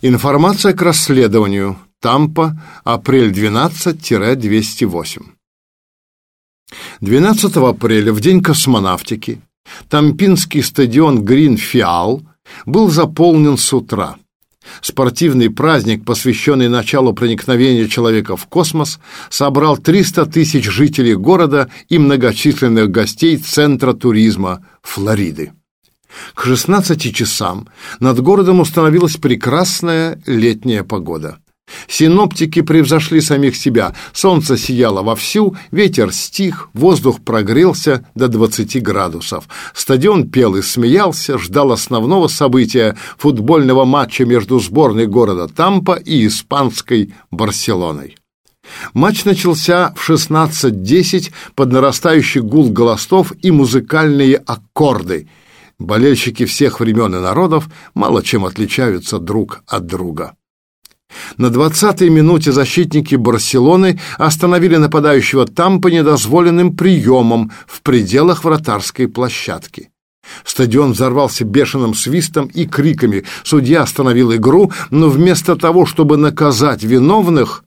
Информация к расследованию. Тампа, апрель 12-208. 12 апреля, в день космонавтики, Тампинский стадион Грин-Фиал был заполнен с утра. Спортивный праздник, посвященный началу проникновения человека в космос, собрал 300 тысяч жителей города и многочисленных гостей Центра туризма Флориды. К 16 часам над городом установилась прекрасная летняя погода. Синоптики превзошли самих себя. Солнце сияло вовсю, ветер стих, воздух прогрелся до 20 градусов. Стадион пел и смеялся, ждал основного события футбольного матча между сборной города Тампа и испанской Барселоной. Матч начался в 16.10 под нарастающий гул голосов и музыкальные аккорды. Болельщики всех времен и народов мало чем отличаются друг от друга. На 20-й минуте защитники Барселоны остановили нападающего Тампа недозволенным приемом в пределах вратарской площадки. Стадион взорвался бешеным свистом и криками. Судья остановил игру, но вместо того, чтобы наказать виновных,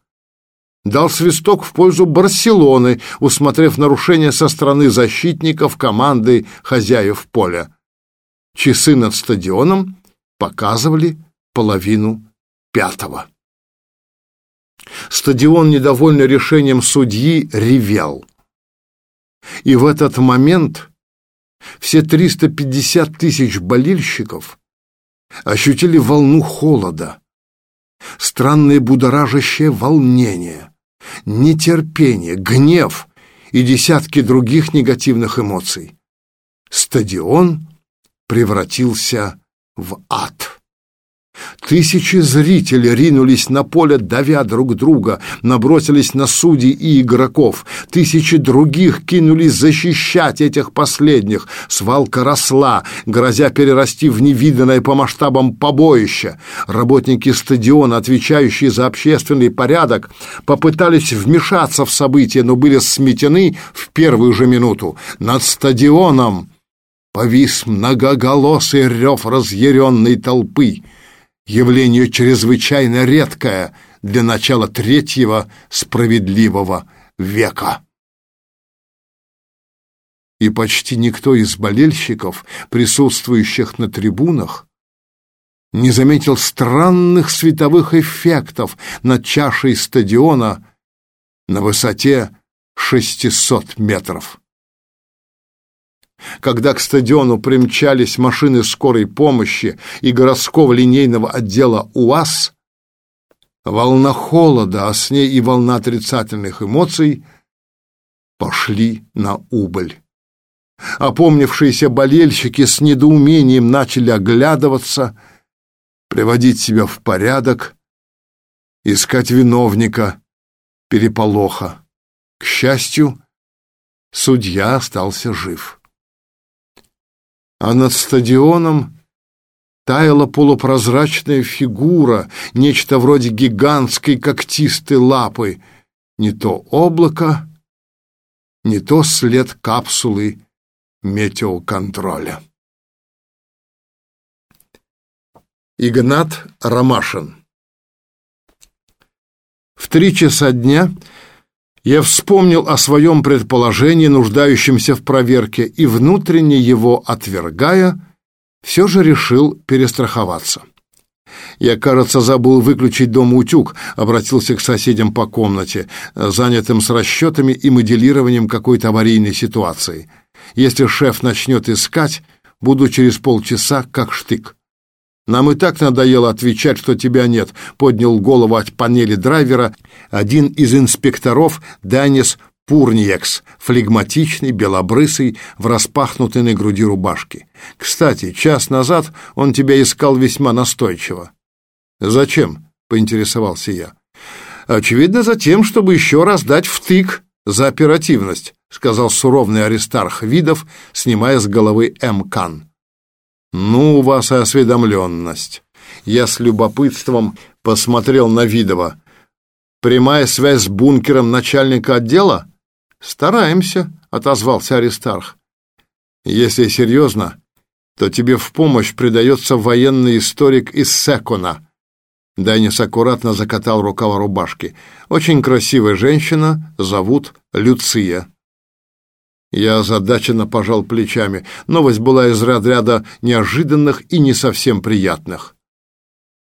дал свисток в пользу Барселоны, усмотрев нарушение со стороны защитников команды хозяев поля. Часы над стадионом показывали половину пятого. Стадион, недовольный решением судьи, ревел. И в этот момент все 350 тысяч болельщиков ощутили волну холода, странное будоражащее волнение, нетерпение, гнев и десятки других негативных эмоций. Стадион превратился в ад. Тысячи зрителей ринулись на поле, давя друг друга, набросились на судей и игроков. Тысячи других кинулись защищать этих последних. Свалка росла, грозя перерасти в невиданное по масштабам побоище. Работники стадиона, отвечающие за общественный порядок, попытались вмешаться в события, но были сметены в первую же минуту. Над стадионом повис многоголосый рев разъяренной толпы явление чрезвычайно редкое для начала третьего справедливого века. И почти никто из болельщиков, присутствующих на трибунах, не заметил странных световых эффектов над чашей стадиона на высоте 600 метров. Когда к стадиону примчались машины скорой помощи и городского линейного отдела УАЗ, волна холода, а с ней и волна отрицательных эмоций пошли на убыль. Опомнившиеся болельщики с недоумением начали оглядываться, приводить себя в порядок, искать виновника переполоха. К счастью, судья остался жив а над стадионом таяла полупрозрачная фигура, нечто вроде гигантской когтистой лапы, не то облако, не то след капсулы метеоконтроля. Игнат Ромашин В три часа дня я вспомнил о своем предположении, нуждающемся в проверке, и внутренне его отвергая, все же решил перестраховаться. Я, кажется, забыл выключить дома утюг, обратился к соседям по комнате, занятым с расчетами и моделированием какой-то аварийной ситуации. Если шеф начнет искать, буду через полчаса как штык. Нам и так надоело отвечать, что тебя нет, поднял голову от панели драйвера один из инспекторов Данис Пурниекс, флегматичный, белобрысый, в распахнутой на груди рубашке. Кстати, час назад он тебя искал весьма настойчиво. Зачем? поинтересовался я. Очевидно, за тем, чтобы еще раз дать втык за оперативность, сказал суровный аристарх Видов, снимая с головы М-кан. «Ну, у вас и осведомленность». Я с любопытством посмотрел на Видова. «Прямая связь с бункером начальника отдела?» «Стараемся», — отозвался Аристарх. «Если серьезно, то тебе в помощь придается военный историк из Секона. Данис аккуратно закатал рукава рубашки. «Очень красивая женщина, зовут Люция». Я озадаченно пожал плечами. Новость была из разряда неожиданных и не совсем приятных.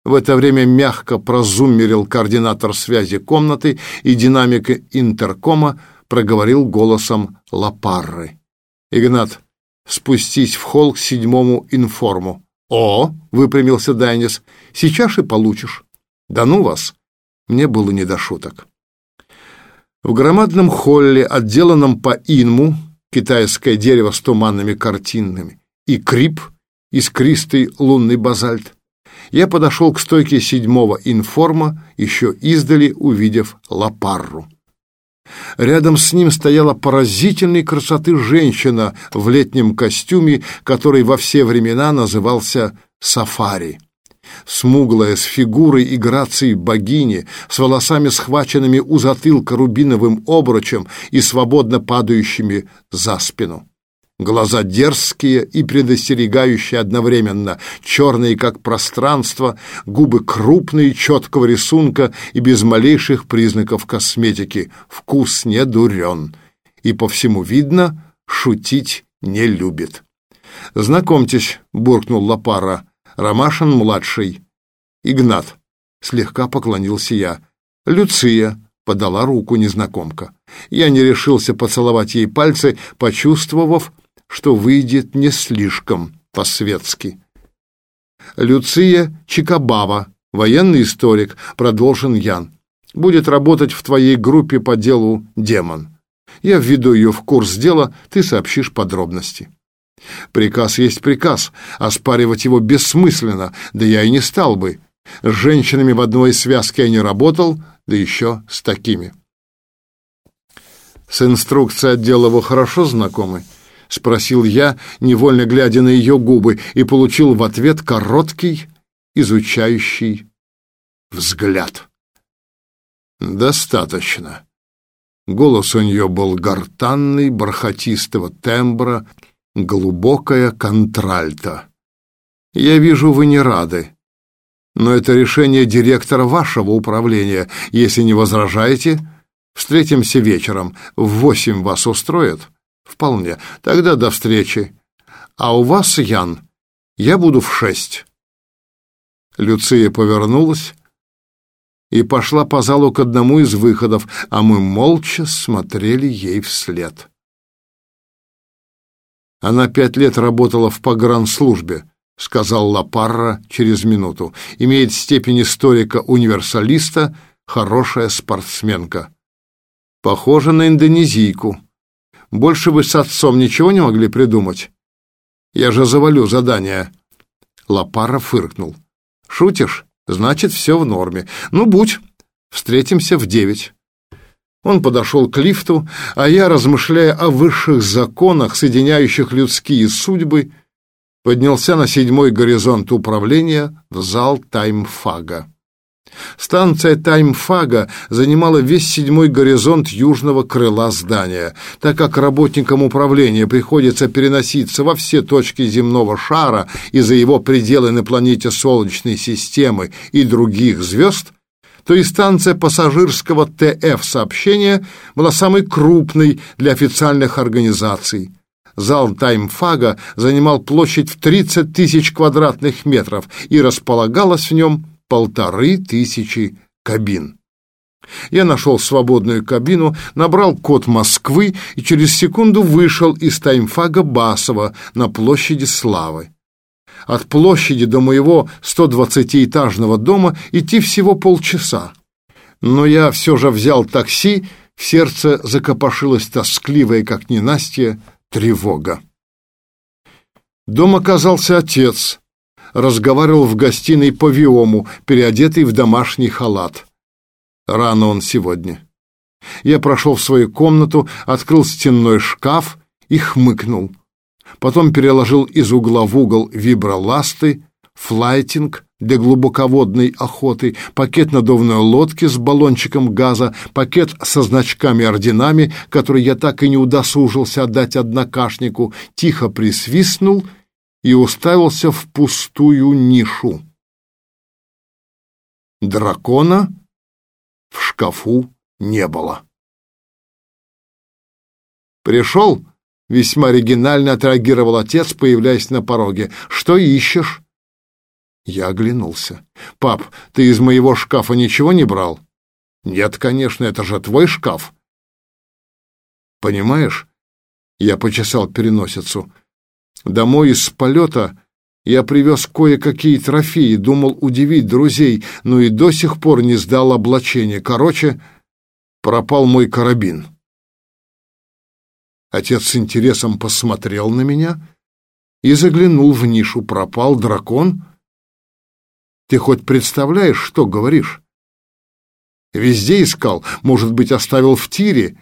В это время мягко прозуммерил координатор связи комнаты, и динамика интеркома проговорил голосом Лапарры. «Игнат, спустись в холл к седьмому информу». «О!» — выпрямился Дайнис. «Сейчас и получишь». «Да ну вас!» Мне было не до шуток. В громадном холле, отделанном по инму, китайское дерево с туманными картинами, и крип, искристый лунный базальт, я подошел к стойке седьмого информа, еще издали увидев Лапарру. Рядом с ним стояла поразительной красоты женщина в летнем костюме, который во все времена назывался «сафари». Смуглая, с фигурой и грацией богини, с волосами схваченными у затылка рубиновым обручем и свободно падающими за спину. Глаза дерзкие и предостерегающие одновременно, черные, как пространство, губы крупные, четкого рисунка и без малейших признаков косметики. Вкус не дурен. И по всему видно, шутить не любит. «Знакомьтесь», — буркнул Лапара, — «Ромашин-младший». «Игнат», — слегка поклонился я. «Люция», — подала руку незнакомка. Я не решился поцеловать ей пальцы, почувствовав, что выйдет не слишком по-светски. Люция Чикабава, военный историк, продолжен Ян, будет работать в твоей группе по делу «Демон». Я введу ее в курс дела, ты сообщишь подробности. Приказ есть приказ, оспаривать его бессмысленно, да я и не стал бы. С женщинами в одной связке я не работал, да еще с такими. С инструкцией отдела вы хорошо знакомы? — спросил я, невольно глядя на ее губы, и получил в ответ короткий, изучающий взгляд. «Достаточно». Голос у нее был гортанный, бархатистого тембра, глубокая контральта. «Я вижу, вы не рады. Но это решение директора вашего управления. Если не возражаете, встретимся вечером. В восемь вас устроит?» Вполне. Тогда до встречи. А у вас, Ян, я буду в шесть. Люция повернулась и пошла по залу к одному из выходов, а мы молча смотрели ей вслед. Она пять лет работала в погранслужбе, сказал Лапарра через минуту. Имеет степень историка-универсалиста, хорошая спортсменка. Похожа на индонезийку. Больше вы с отцом ничего не могли придумать? Я же завалю задание. Лапара фыркнул. Шутишь? Значит, все в норме. Ну, будь. Встретимся в девять. Он подошел к лифту, а я, размышляя о высших законах, соединяющих людские судьбы, поднялся на седьмой горизонт управления в зал таймфага. Станция Таймфага занимала весь седьмой горизонт южного крыла здания. Так как работникам управления приходится переноситься во все точки земного шара и за его пределы на планете Солнечной системы и других звезд, то и станция пассажирского ТФ-сообщения была самой крупной для официальных организаций. Зал Таймфага занимал площадь в 30 тысяч квадратных метров и располагалась в нем полторы тысячи кабин. Я нашел свободную кабину, набрал код Москвы и через секунду вышел из таймфага Басова на площади Славы. От площади до моего 120-этажного дома идти всего полчаса. Но я все же взял такси, в сердце закопошилась тоскливая, как ненастье, тревога. Дом оказался отец, разговаривал в гостиной по Виому, переодетый в домашний халат. Рано он сегодня. Я прошел в свою комнату, открыл стенной шкаф и хмыкнул. Потом переложил из угла в угол виброласты, флайтинг для глубоководной охоты, пакет надувной лодки с баллончиком газа, пакет со значками-орденами, который я так и не удосужился отдать однокашнику, тихо присвистнул — и уставился в пустую нишу. дракона в шкафу не было. «Пришел?» — весьма оригинально отреагировал отец, появляясь на пороге. «Что ищешь?» Я оглянулся. «Пап, ты из моего шкафа ничего не брал?» «Нет, конечно, это же твой шкаф». «Понимаешь?» — я почесал переносицу. «Домой из полета я привез кое-какие трофеи, думал удивить друзей, но и до сих пор не сдал облачение. Короче, пропал мой карабин». Отец с интересом посмотрел на меня и заглянул в нишу. «Пропал дракон?» Ты хоть представляешь, что говоришь? Везде искал, может быть, оставил в тире.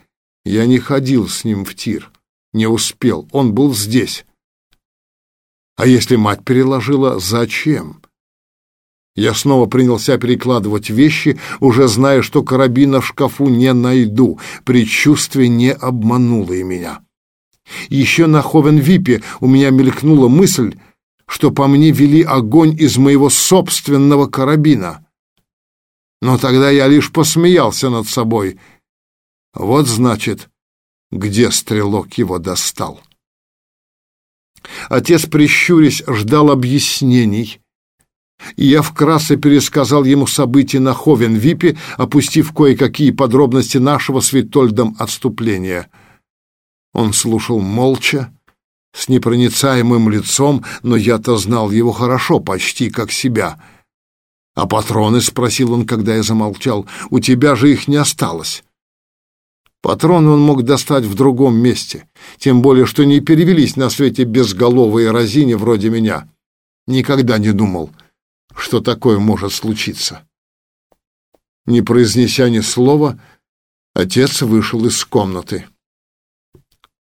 Я не ходил с ним в тир. Не успел, он был здесь. А если мать переложила, зачем? Я снова принялся перекладывать вещи, уже зная, что карабина в шкафу не найду. Предчувствие не обмануло и меня. Еще на Ховен-Випе у меня мелькнула мысль, что по мне вели огонь из моего собственного карабина. Но тогда я лишь посмеялся над собой. Вот значит, где стрелок его достал. Отец, прищурясь, ждал объяснений, и я вкратце пересказал ему события на Ховен-Випе, опустив кое-какие подробности нашего с Витольдом отступления. Он слушал молча, с непроницаемым лицом, но я-то знал его хорошо, почти как себя. «А патроны?» — спросил он, когда я замолчал. «У тебя же их не осталось». Патроны он мог достать в другом месте, тем более, что не перевелись на свете безголовые разини вроде меня. Никогда не думал, что такое может случиться. Не произнеся ни слова, отец вышел из комнаты.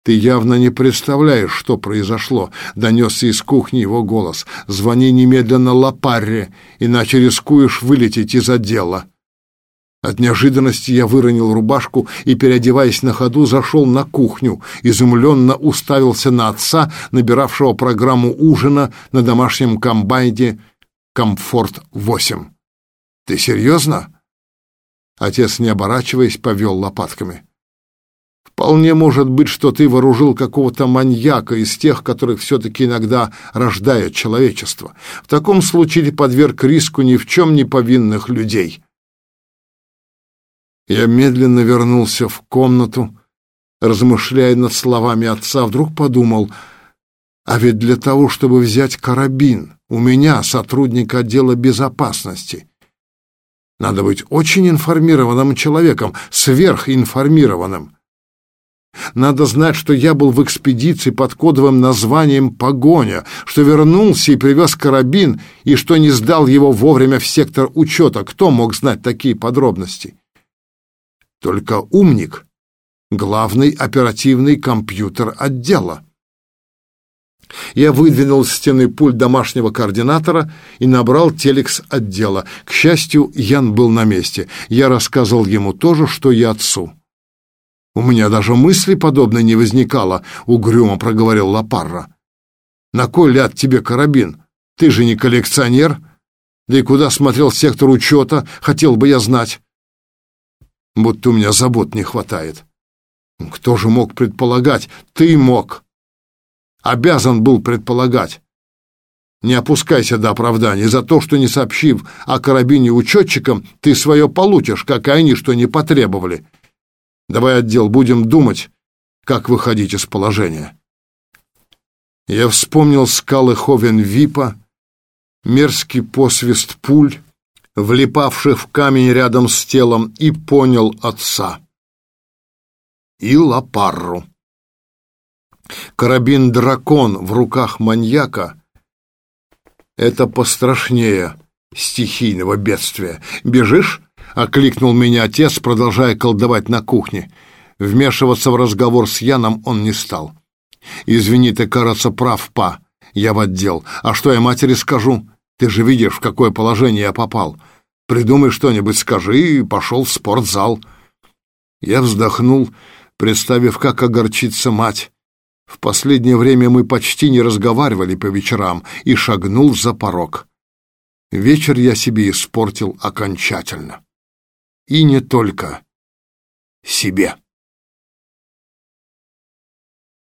«Ты явно не представляешь, что произошло», — донесся из кухни его голос. «Звони немедленно Лапарре, иначе рискуешь вылететь из отдела». От неожиданности я выронил рубашку и, переодеваясь на ходу, зашел на кухню, изумленно уставился на отца, набиравшего программу ужина на домашнем комбайне «Комфорт-8». «Ты серьезно?» Отец, не оборачиваясь, повел лопатками. Вполне может быть, что ты вооружил какого-то маньяка из тех, которых все-таки иногда рождает человечество. В таком случае ты подверг риску ни в чем не повинных людей. Я медленно вернулся в комнату, размышляя над словами отца, вдруг подумал, а ведь для того, чтобы взять карабин, у меня, сотрудника отдела безопасности, надо быть очень информированным человеком, сверхинформированным. Надо знать, что я был в экспедиции под кодовым названием «Погоня», что вернулся и привез карабин, и что не сдал его вовремя в сектор учета. Кто мог знать такие подробности? Только умник, главный оперативный компьютер отдела. Я выдвинул с стены пульт домашнего координатора и набрал телекс отдела. К счастью, Ян был на месте. Я рассказывал ему то же, что и отцу. У меня даже мысли подобной не возникало, угрюмо проговорил Лапарра. На кой ляд тебе карабин? Ты же не коллекционер. Да и куда смотрел сектор учета, хотел бы я знать. Будто у меня забот не хватает. Кто же мог предполагать? Ты мог. Обязан был предполагать. Не опускайся до оправданий. За то, что не сообщив о карабине учетчикам, ты свое получишь, как и они, что не потребовали. Давай отдел, будем думать, как выходить из положения. Я вспомнил скалы Ховен-Випа, мерзкий посвист пуль, влипавших в камень рядом с телом, и понял отца. И Лапарру. Карабин-дракон в руках маньяка — это пострашнее стихийного бедствия. Бежишь? — окликнул меня отец, продолжая колдовать на кухне. Вмешиваться в разговор с Яном он не стал. «Извини, ты, кажется, прав, па. Я в отдел. А что я матери скажу? Ты же видишь, в какое положение я попал. Придумай что-нибудь, скажи, и пошел в спортзал». Я вздохнул, представив, как огорчится мать. В последнее время мы почти не разговаривали по вечерам и шагнул за порог. Вечер я себе испортил окончательно. И не только себе.